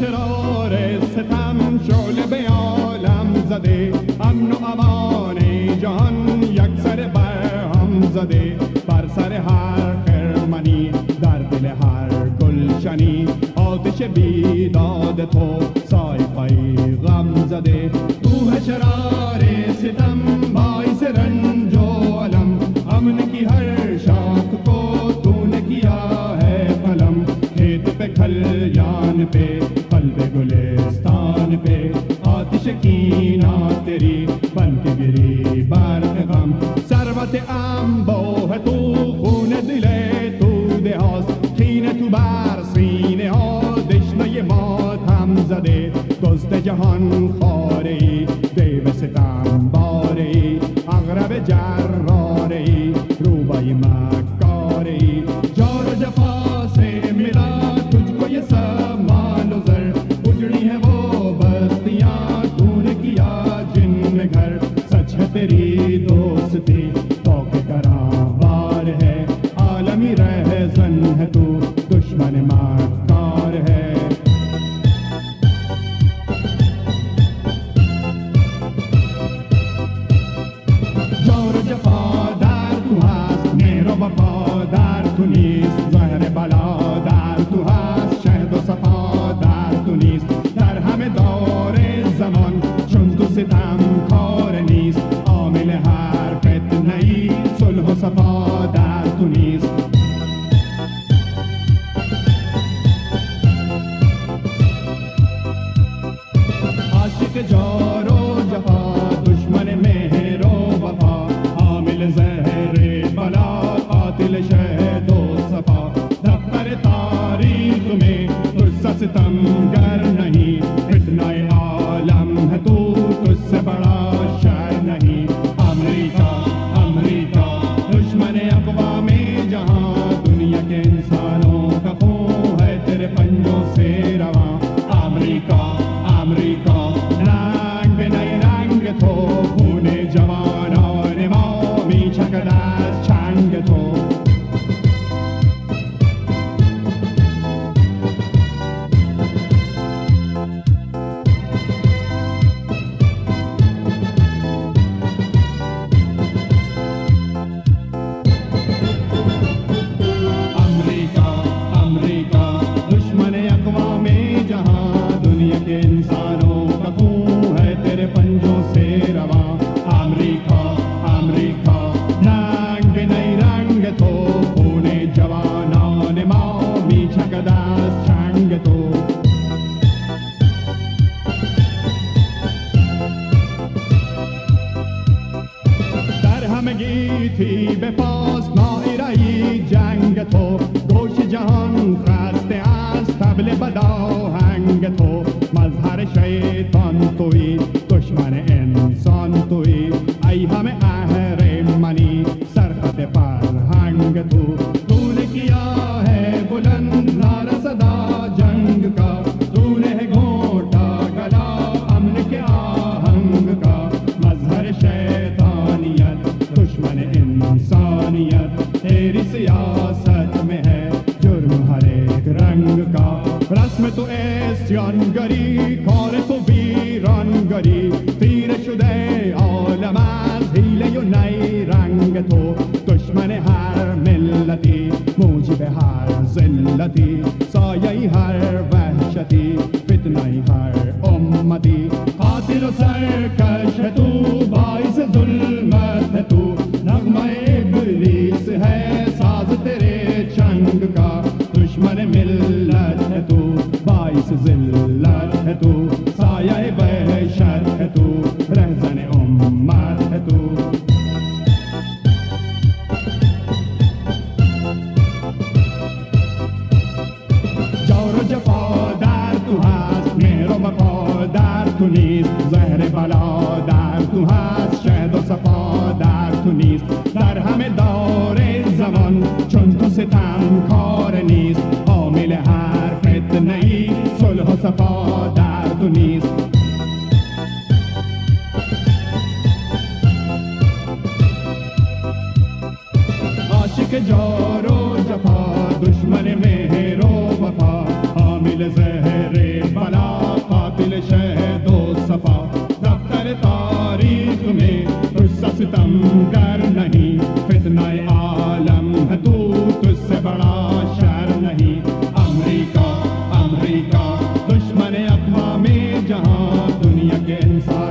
شرار ستم شل به عالم زده امن و امان جهان یک سر بر هم زده بر سر هر خرمنی در دل هر گلشنی آتش بیداد تو Hare. Unidos. عاشق جارو باز ما ایرایی جنگ تو. داری تیره شده عالم از حیله و نی رنگ تو دشمن هر ملتی موجب هر زلتی سایه هر وحشتی فتنه هر امتی قاتل و سرکش تو باعث ظلمت تو نغمه ابلیس ہے ساز تیرے چنگ کا دشمن ملت تو باعث ذلت تو نیست زهر بلا در تو هست شهد و صفا در تو نیست. در همه دار زمان چون تو ستم کار نیست. حامل هر فتنه ای صلح و صفا در تو نیست. عاشق جارو ستم گر نہیں فتنہ عالم حدود اس سے بڑا شر نہیں۔ امریکہ امریکہ، دشمن اقوام جہاں دنیا کے انسان